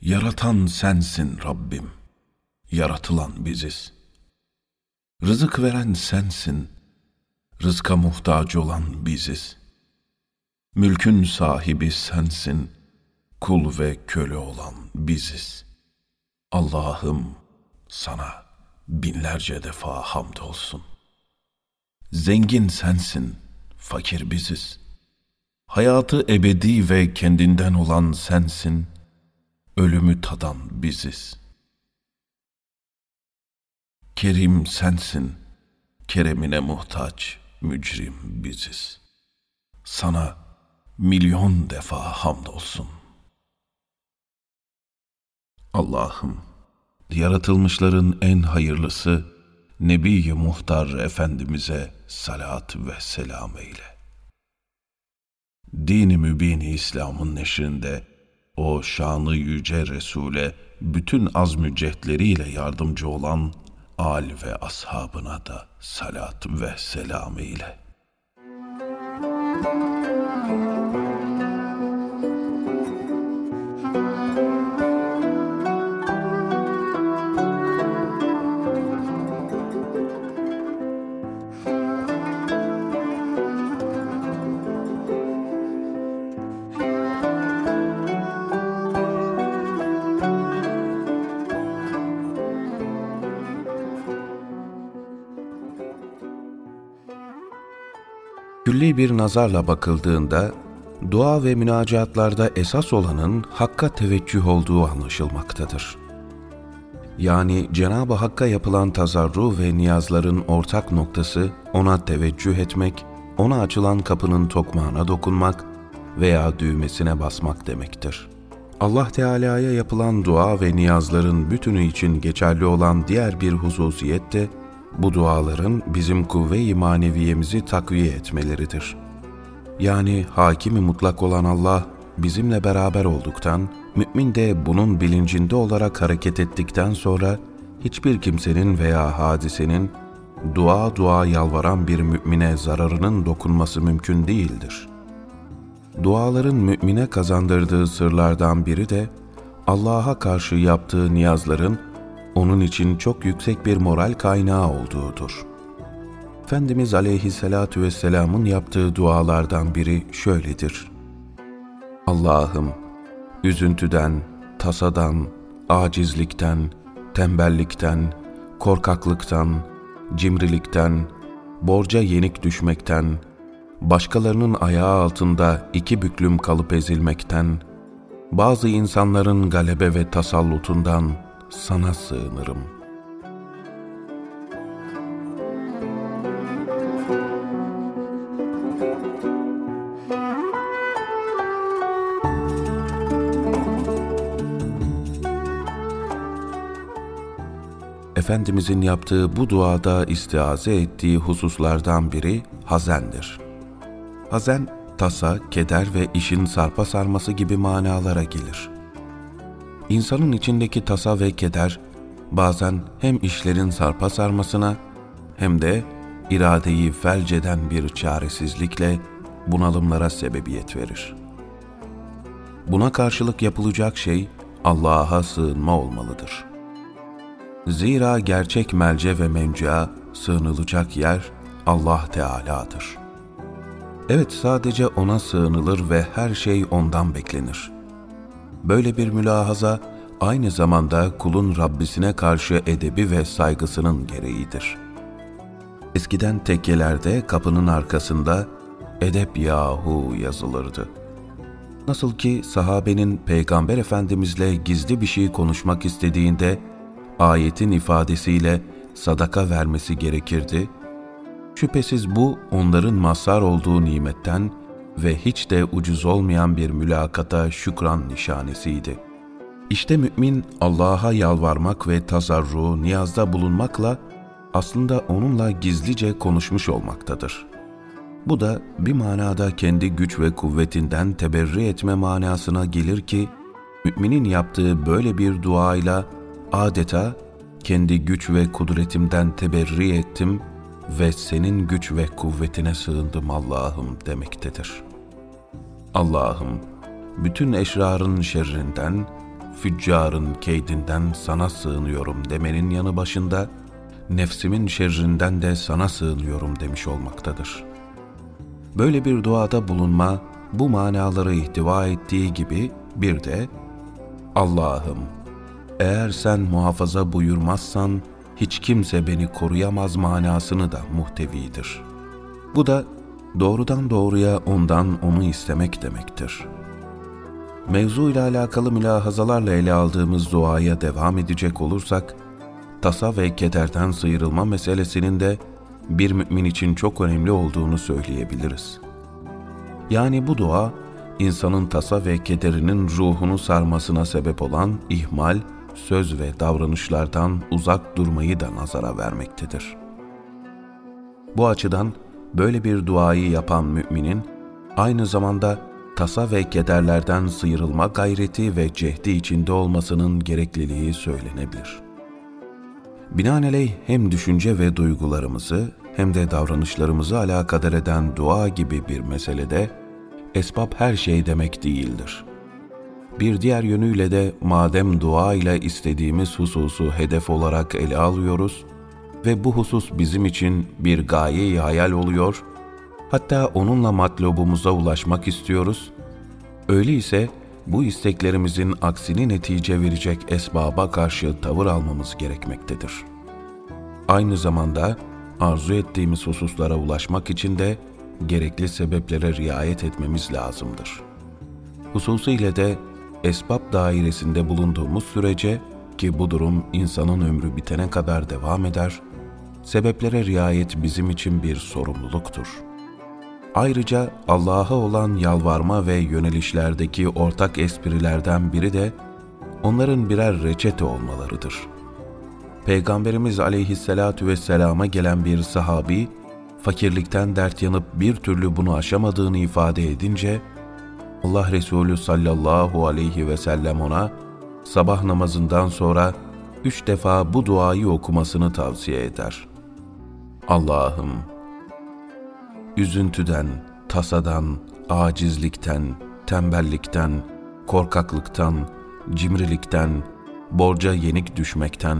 Yaratan sensin Rabbim. Yaratılan biziz. Rızık veren sensin. Rızka muhtaç olan biziz. Mülkün sahibi sensin. Kul ve köle olan biziz. Allah'ım sana binlerce defa hamdolsun. Zengin sensin, fakir biziz. Hayatı ebedi ve kendinden olan sensin, ölümü tadan biziz. Kerim sensin, keremine muhtaç, mücrim biziz. Sana milyon defa hamdolsun. Allah'ım, yaratılmışların en hayırlısı Nebi-i Muhtar Efendimiz'e salat ve selam eyle. Dini mübini İslam'ın neşrinde o şanı yüce Resul'e bütün azmü cehdleriyle yardımcı olan al ve ashabına da salat ve selam eyle. Külli bir nazarla bakıldığında, dua ve münacatlarda esas olanın Hakk'a teveccüh olduğu anlaşılmaktadır. Yani Cenab-ı Hakk'a yapılan tazarru ve niyazların ortak noktası ona teveccüh etmek, ona açılan kapının tokmağına dokunmak veya düğmesine basmak demektir. Allah Teala'ya yapılan dua ve niyazların bütünü için geçerli olan diğer bir hususiyet de bu duaların bizim kuvve-i maneviyemizi takviye etmeleridir. Yani hakimi mutlak olan Allah bizimle beraber olduktan, mümin de bunun bilincinde olarak hareket ettikten sonra hiçbir kimsenin veya hadisenin dua dua yalvaran bir mümine zararının dokunması mümkün değildir. Duaların mümine kazandırdığı sırlardan biri de Allah'a karşı yaptığı niyazların onun için çok yüksek bir moral kaynağı olduğudur. Efendimiz aleyhissalatu vesselamın yaptığı dualardan biri şöyledir. Allah'ım, üzüntüden, tasadan, acizlikten, tembellikten, korkaklıktan, cimrilikten, borca yenik düşmekten, başkalarının ayağı altında iki büklüm kalıp ezilmekten, bazı insanların galebe ve tasallutundan, sana sığınırım. Efendimizin yaptığı bu duada istiaze ettiği hususlardan biri hazendir. Hazen, tasa, keder ve işin sarpa sarması gibi manalara gelir.'' İnsanın içindeki tasa ve keder bazen hem işlerin sarpa sarmasına hem de iradeyi felceden bir çaresizlikle bunalımlara sebebiyet verir. Buna karşılık yapılacak şey Allah'a sığınma olmalıdır. Zira gerçek melce ve menca sığınılacak yer Allah Teala'dır. Evet sadece O'na sığınılır ve her şey O'ndan beklenir.'' Böyle bir mülahaza aynı zamanda kulun Rabbisine karşı edebi ve saygısının gereğidir. Eskiden tekkelerde kapının arkasında edep yahu yazılırdı. Nasıl ki sahabenin Peygamber Efendimizle gizli bir şey konuşmak istediğinde ayetin ifadesiyle sadaka vermesi gerekirdi. Şüphesiz bu onların mazhar olduğu nimetten ve hiç de ucuz olmayan bir mülakata şükran nişanesiydi. İşte mümin Allah'a yalvarmak ve tazarru, niyazda bulunmakla aslında onunla gizlice konuşmuş olmaktadır. Bu da bir manada kendi güç ve kuvvetinden teberri etme manasına gelir ki, müminin yaptığı böyle bir duayla adeta kendi güç ve kudretimden teberri ettim ve senin güç ve kuvvetine sığındım Allah'ım demektedir.'' Allah'ım bütün eşrarın şerrinden, füccarın keydinden sana sığınıyorum demenin yanı başında, nefsimin şerrinden de sana sığınıyorum demiş olmaktadır. Böyle bir duada bulunma, bu manaları ihtiva ettiği gibi bir de Allah'ım eğer sen muhafaza buyurmazsan hiç kimse beni koruyamaz manasını da muhtevidir. Bu da doğrudan doğruya ondan onu istemek demektir. Mevzu ile alakalı mülahazalarla ele aldığımız duaya devam edecek olursak, tasa ve kederden sıyrılma meselesinin de bir mümin için çok önemli olduğunu söyleyebiliriz. Yani bu dua, insanın tasa ve kederinin ruhunu sarmasına sebep olan ihmal, söz ve davranışlardan uzak durmayı da nazara vermektedir. Bu açıdan böyle bir duayı yapan müminin aynı zamanda tasa ve kederlerden sıyrılma gayreti ve cehdi içinde olmasının gerekliliği söylenebilir. Binaenaleyh hem düşünce ve duygularımızı hem de davranışlarımızı alakadar eden dua gibi bir meselede esbab her şey demek değildir. Bir diğer yönüyle de madem dua ile istediğimiz hususu hedef olarak ele alıyoruz ve bu husus bizim için bir gaye hayal oluyor, hatta onunla matlubumuza ulaşmak istiyoruz, öyleyse bu isteklerimizin aksini netice verecek esbaba karşı tavır almamız gerekmektedir. Aynı zamanda arzu ettiğimiz hususlara ulaşmak için de gerekli sebeplere riayet etmemiz lazımdır. Hususiyle de esbab dairesinde bulunduğumuz sürece ki bu durum insanın ömrü bitene kadar devam eder, sebeplere riayet bizim için bir sorumluluktur. Ayrıca Allah'a olan yalvarma ve yönelişlerdeki ortak esprilerden biri de onların birer reçete olmalarıdır. Peygamberimiz aleyhissalatu vesselama gelen bir sahabi, fakirlikten dert yanıp bir türlü bunu aşamadığını ifade edince, Allah Resulü sallallahu aleyhi ve sellem ona sabah namazından sonra üç defa bu duayı okumasını tavsiye eder. Allah'ım, üzüntüden, tasadan, acizlikten, tembellikten, korkaklıktan, cimrilikten, borca yenik düşmekten,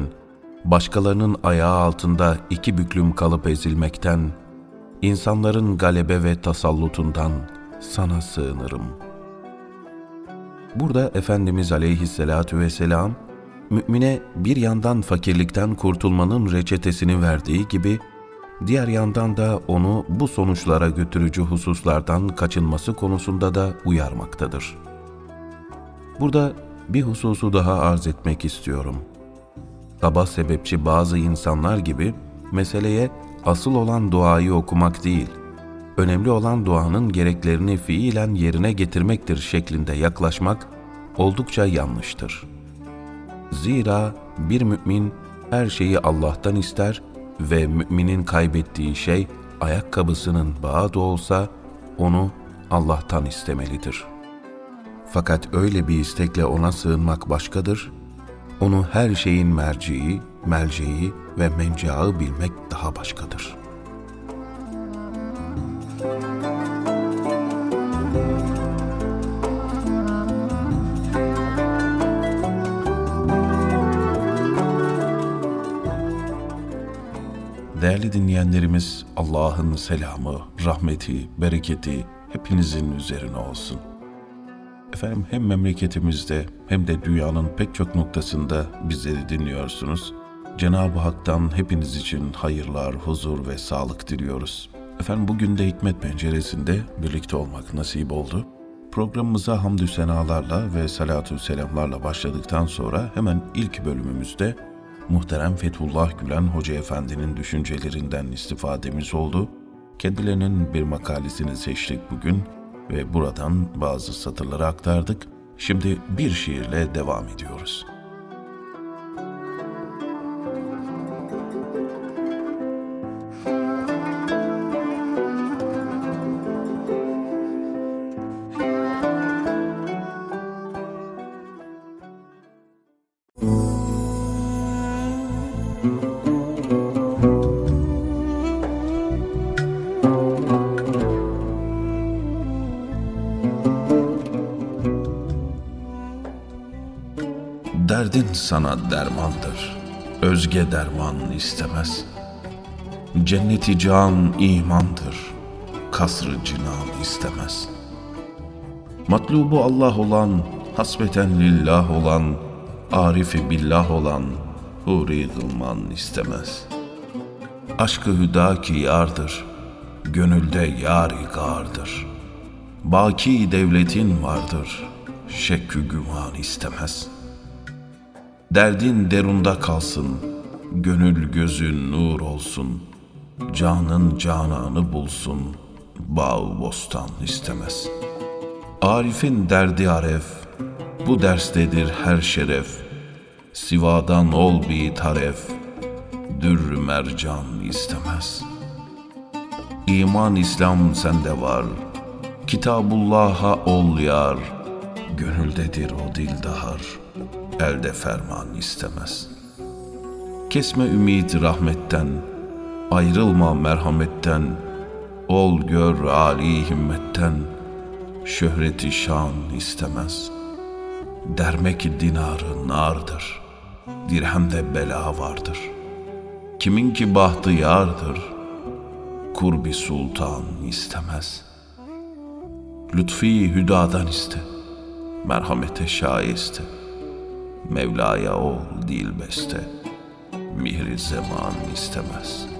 başkalarının ayağı altında iki büklüm kalıp ezilmekten, insanların galebe ve tasallutundan sana sığınırım.'' Burada Efendimiz aleyhissalatu vesselam, mümine bir yandan fakirlikten kurtulmanın reçetesini verdiği gibi, diğer yandan da onu bu sonuçlara götürücü hususlardan kaçınması konusunda da uyarmaktadır. Burada bir hususu daha arz etmek istiyorum. Kaba sebepçi bazı insanlar gibi meseleye asıl olan duayı okumak değil, önemli olan duanın gereklerini fiilen yerine getirmektir şeklinde yaklaşmak oldukça yanlıştır. Zira bir mümin her şeyi Allah'tan ister ve müminin kaybettiği şey ayakkabısının bağı da olsa onu Allah'tan istemelidir. Fakat öyle bir istekle ona sığınmak başkadır, onu her şeyin merciği, melceği ve mencağı bilmek daha başkadır.'' Değerli dinleyenlerimiz, Allah'ın selamı, rahmeti, bereketi hepinizin üzerine olsun. Efendim hem memleketimizde hem de dünyanın pek çok noktasında bizleri dinliyorsunuz. Cenab-ı Hak'tan hepiniz için hayırlar, huzur ve sağlık diliyoruz. Efendim bugün de Hikmet Penceresi'nde birlikte olmak nasip oldu. Programımıza hamdü senalarla ve salatü selamlarla başladıktan sonra hemen ilk bölümümüzde muhterem Fethullah Gülen Hoca Efendi'nin düşüncelerinden istifademiz oldu. Kendilerinin bir makalesini seçtik bugün ve buradan bazı satırları aktardık. Şimdi bir şiirle devam ediyoruz.'' Sana dermandır, özge derman istemez. Cenneti can imandır, kasrı cinan istemez. Matlubu Allah olan, hasbeten lillah olan, arifi billah olan, huri gılman istemez. Aşkı hüda ki yardır, gönülde yari gardır. Baki devletin vardır, şekkü güman istemez. Derdin derunda kalsın, gönül gözün nur olsun. Canın cananı bulsun, bağ bostan istemez. Arif'in derdi aref, bu derstedir her şeref. Sivadan ol bir taref, dür mercan istemez. İman İslam sende var, Kitabullah'a ol yar, gönüldedir o dildahar, elde ferman istemez. Kesme ümit rahmetten, ayrılma merhametten, ol gör âli himmetten, şöhreti şan istemez. Dermek dinarı nardır, dirhemde bela vardır. Kimin ki bahtı yardır, kurbi sultan istemez. Lütfi hüdadan iste, merhamete şayeste. Mevla'ya ol dil beste, mihri zaman istemez.''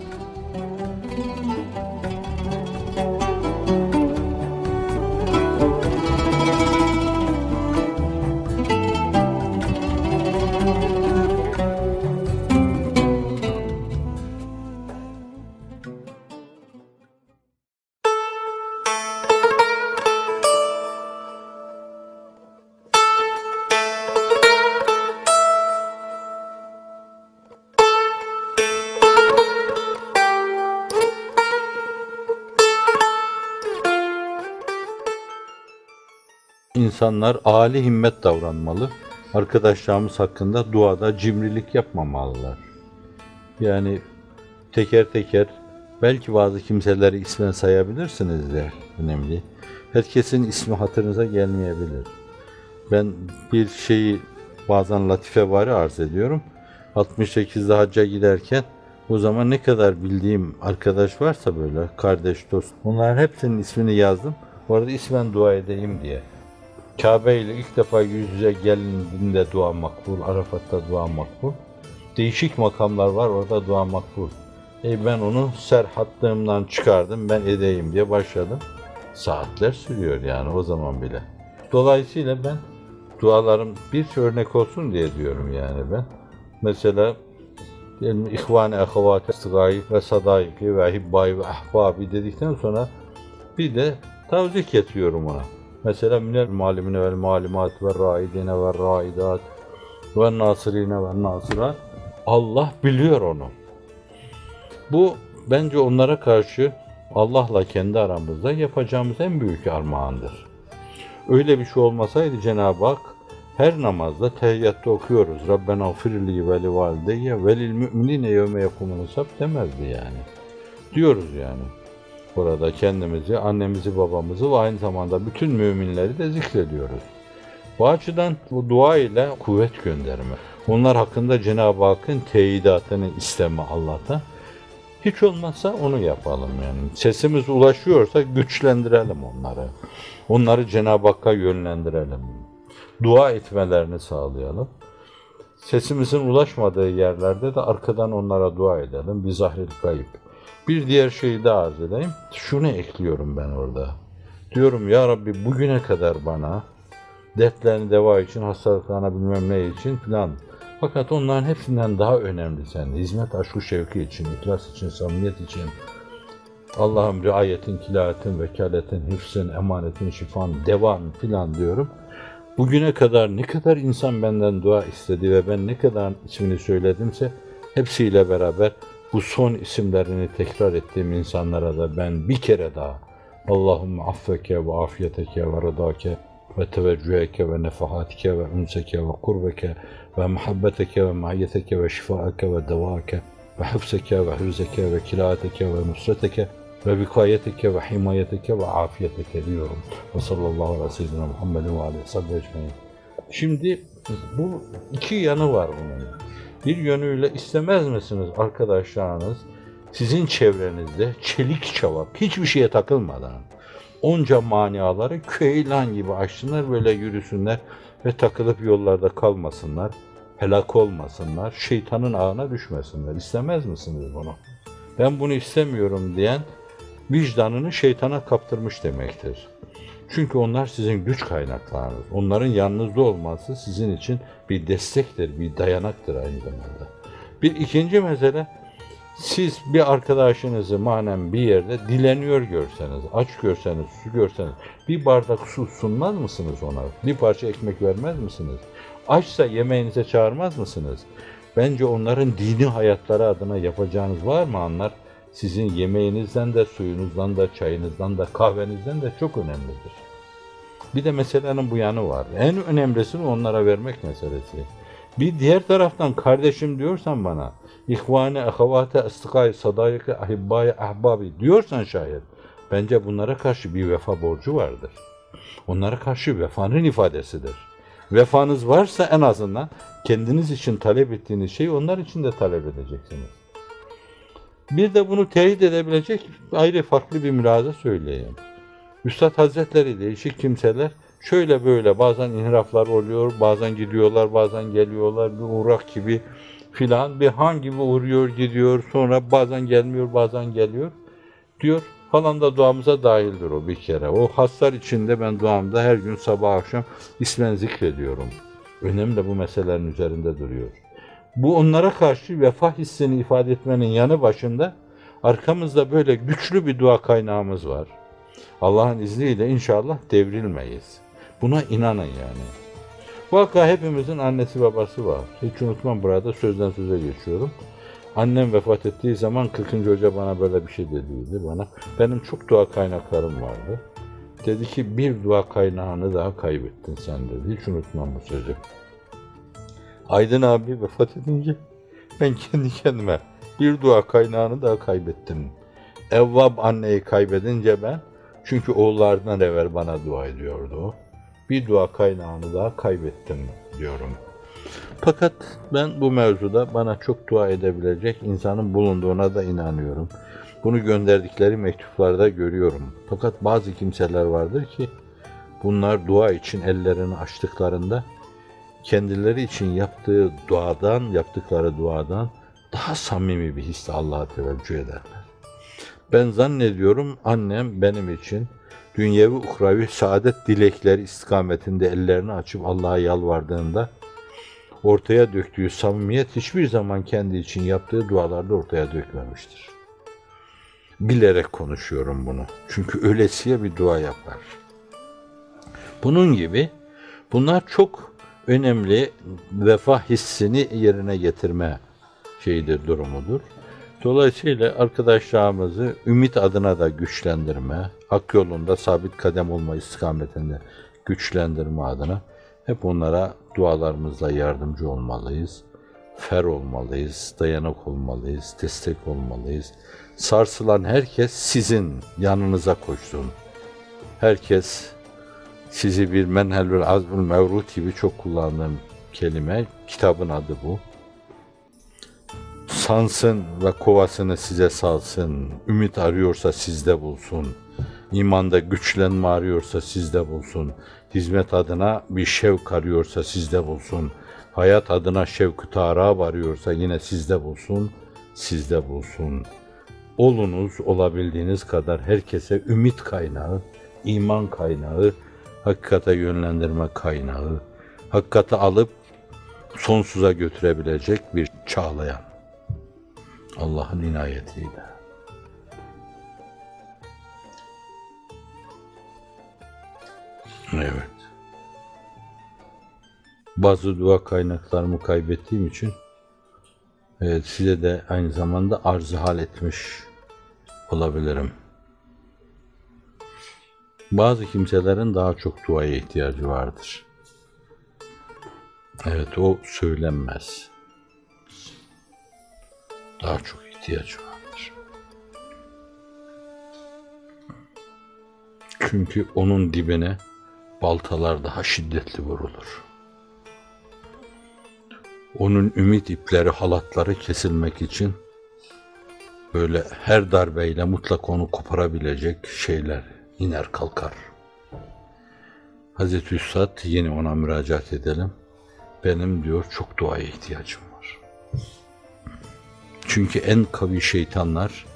İnsanlar âli himmet davranmalı. Arkadaşlarımız hakkında duada cimrilik yapmamalılar. Yani teker teker belki bazı kimseleri ismen sayabilirsiniz de önemli. Herkesin ismi hatırınıza gelmeyebilir. Ben bir şeyi bazen latife var arz ediyorum. 68'de hacca giderken o zaman ne kadar bildiğim arkadaş varsa böyle kardeş dost onların hepsinin ismini yazdım. Bu arada ismen dua edeyim diye. Kabe ile ilk defa yüz yüze gelindiğinde dua makbul, Arafat'ta dua makbul. Değişik makamlar var orada dua makbul. E ben onu serhattığımdan çıkardım ben edeyim diye başladım. Saatler sürüyor yani o zaman bile. Dolayısıyla ben dualarım bir örnek olsun diye diyorum yani ben. Mesela diyelim ihvane ahavate sıgayi ve sadayiki ve hibbayi ve ahbabi dedikten sonra bir de tavzik getiriyorum ona. Mesela minel malimine vel malimat ve raidine ve raidat ve nasirine ve nasirat. Allah biliyor onu. Bu bence onlara karşı Allah'la kendi aramızda yapacağımız en büyük armağandır. Öyle bir şey olmasaydı Cenab-ı Hak her namazda tehiyyatta okuyoruz. Rabbena firli ve li valideyye ve lil müminine yevme yekumun hesap demezdi yani. Diyoruz yani. Burada kendimizi, annemizi, babamızı ve aynı zamanda bütün müminleri de zikrediyoruz. Bu açıdan bu dua ile kuvvet gönderme. Onlar hakkında Cenab-ı Hakk'ın teyidatını isteme Allah'tan. Hiç olmazsa onu yapalım yani. Sesimiz ulaşıyorsa güçlendirelim onları. Onları Cenab-ı Hakk'a yönlendirelim. Dua etmelerini sağlayalım. Sesimizin ulaşmadığı yerlerde de arkadan onlara dua edelim. Bizahril kayıp. Bir diğer şeyi de arz edeyim. Şunu ekliyorum ben orada. Diyorum ya Rabbi bugüne kadar bana dertlerini deva için, hastalıklarına bilmem ne için filan. Fakat onların hepsinden daha önemli sen. Hizmet aşkı şevki için, ihlas için, samimiyet için. Allah'ım riayetin, kilayetin, vekaletin, hıfzın, emanetin, şifan, devam filan diyorum. Bugüne kadar ne kadar insan benden dua istedi ve ben ne kadar ismini söyledimse hepsiyle beraber bu son isimlerini tekrar ettiğim insanlara da ben bir kere daha Allahümme affeke ve afiyeteke ve rıdake ve teveccüheke ve nefahatike ve ünseke ve kurbeke ve muhabbeteke ve maiyeteke ve şifaake ve devake ve hıfzeke ve hüzeke ve kilaateke ve nusreteke ve vikayeteke ve himayeteke ve afiyeteke diyorum. Ve sallallahu aleyhi ve sellem Muhammedin ve aleyhi ve. Şimdi Bu iki yanı var bunun. Bir yönüyle istemez misiniz arkadaşlarınız sizin çevrenizde çelik çavak hiçbir şeye takılmadan onca maniaları köylan gibi açsınlar böyle yürüsünler ve takılıp yollarda kalmasınlar, helak olmasınlar, şeytanın ağına düşmesinler. İstemez misiniz bunu? Ben bunu istemiyorum diyen vicdanını şeytana kaptırmış demektir. Çünkü onlar sizin güç kaynaklarınız. Onların yanınızda olması sizin için bir destektir, bir dayanaktır aynı zamanda. Bir ikinci mesele, siz bir arkadaşınızı manen bir yerde dileniyor görseniz, aç görseniz, su görseniz, bir bardak su sunmaz mısınız ona? Bir parça ekmek vermez misiniz? Açsa yemeğinize çağırmaz mısınız? Bence onların dini hayatları adına yapacağınız var mı anlar? Sizin yemeğinizden de, suyunuzdan da, çayınızdan da, kahvenizden de çok önemlidir. Bir de meselenin bu yanı var. En önemlisini onlara vermek meselesi. Bir diğer taraftan kardeşim diyorsan bana, ihvane, ahavate, ıstıkay, sadayıkı, ahibbayi, ahbabi diyorsan şayet, bence bunlara karşı bir vefa borcu vardır. Onlara karşı vefanın ifadesidir. Vefanız varsa en azından kendiniz için talep ettiğiniz şeyi onlar için de talep edeceksiniz. Bir de bunu teyit edebilecek ayrı farklı bir mülaza söyleyeyim. Üstad Hazretleri değişik kimseler şöyle böyle bazen inhiraflar oluyor, bazen gidiyorlar, bazen geliyorlar, bir uğrak gibi filan, bir han gibi uğruyor gidiyor, sonra bazen gelmiyor, bazen geliyor diyor. Falan da duamıza dahildir o bir kere. O haslar içinde ben duamda her gün sabah akşam ismen zikrediyorum. Önemli bu meselelerin üzerinde duruyor. Bu onlara karşı vefa hissini ifade etmenin yanı başında arkamızda böyle güçlü bir dua kaynağımız var. Allah'ın izniyle inşallah devrilmeyiz. Buna inanın yani. Vaka hepimizin annesi babası var. Hiç unutmam burada sözden söze geçiyorum. Annem vefat ettiği zaman 40. Hoca bana böyle bir şey dediydi bana. Benim çok dua kaynaklarım vardı. Dedi ki bir dua kaynağını daha kaybettin sen dedi. Hiç unutmam bu sözü. Aydın abi vefat edince ben kendi kendime bir dua kaynağını daha kaybettim. Evvab anneyi kaybedince ben çünkü oğullardan evvel bana dua ediyordu. Bir dua kaynağını daha kaybettim diyorum. Fakat ben bu mevzuda bana çok dua edebilecek insanın bulunduğuna da inanıyorum. Bunu gönderdikleri mektuplarda görüyorum. Fakat bazı kimseler vardır ki bunlar dua için ellerini açtıklarında kendileri için yaptığı duadan, yaptıkları duadan daha samimi bir hisle Allah'a teveccüh ederler. Ben zannediyorum annem benim için dünyevi ukravi saadet dilekleri istikametinde ellerini açıp Allah'a yalvardığında ortaya döktüğü samimiyet hiçbir zaman kendi için yaptığı dualarda ortaya dökmemiştir. Bilerek konuşuyorum bunu. Çünkü öylesiye bir dua yapar. Bunun gibi bunlar çok önemli vefa hissini yerine getirme şeyidir, durumudur. Dolayısıyla arkadaşlarımızı ümit adına da güçlendirme, hak yolunda sabit kadem olma istikametinde güçlendirme adına hep onlara dualarımızla yardımcı olmalıyız. Fer olmalıyız, dayanık olmalıyız, destek olmalıyız. Sarsılan herkes sizin yanınıza koşsun. Herkes sizi bir menhelül azmül mevrut gibi çok kullandığım kelime, kitabın adı bu sansın ve kovasını size salsın. Ümit arıyorsa sizde bulsun. İmanda güçlenme arıyorsa sizde bulsun. Hizmet adına bir şevk arıyorsa sizde bulsun. Hayat adına şevk-ü tarab arıyorsa yine sizde bulsun, sizde bulsun. Olunuz olabildiğiniz kadar herkese ümit kaynağı, iman kaynağı, hakikate yönlendirme kaynağı, hakikati alıp sonsuza götürebilecek bir çağlayan. Allah'ın inayetiyle. Evet. Bazı dua kaynaklarımı kaybettiğim için evet, size de aynı zamanda arzı hal etmiş olabilirim. Bazı kimselerin daha çok duaya ihtiyacı vardır. Evet o söylenmez daha çok ihtiyaç vardır. Çünkü onun dibine baltalar daha şiddetli vurulur. Onun ümit ipleri, halatları kesilmek için böyle her darbeyle mutlak onu koparabilecek şeyler iner kalkar. Hazreti Üstad yine ona müracaat edelim. Benim diyor çok duaya ihtiyacım var. Çünkü en kavi şeytanlar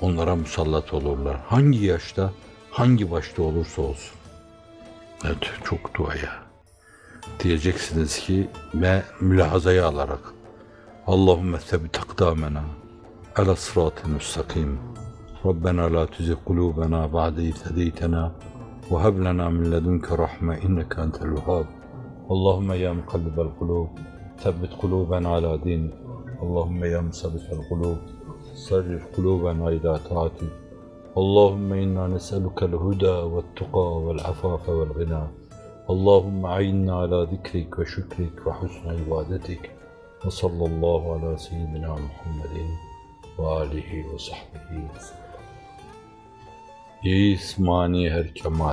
onlara musallat olurlar. Hangi yaşta, hangi başta olursa olsun. Evet, çok duaya. Diyeceksiniz ki ve mülahazayı alarak Allahümme sebbit akdamena ala sıratı müstakim. ربنا لا تزغ قلوبنا بعد إذ هديتنا وهب لنا من لدنك رحمة إنك أنت الوهاب. اللهم يا مقلب القلوب ثبت قلوبنا على دينك. اللهم يا مصرف القلوب صرف قلوبنا إلى طاعتك. اللهم إنا نسألك الهدى والتقى والعفاف والغنى. اللهم عيننا على ذكرك وشكرك وحسن عبادتك. وصلى الله على سيدنا محمد وآله وصحبه وسلم. یہی عثمانی ہر جمع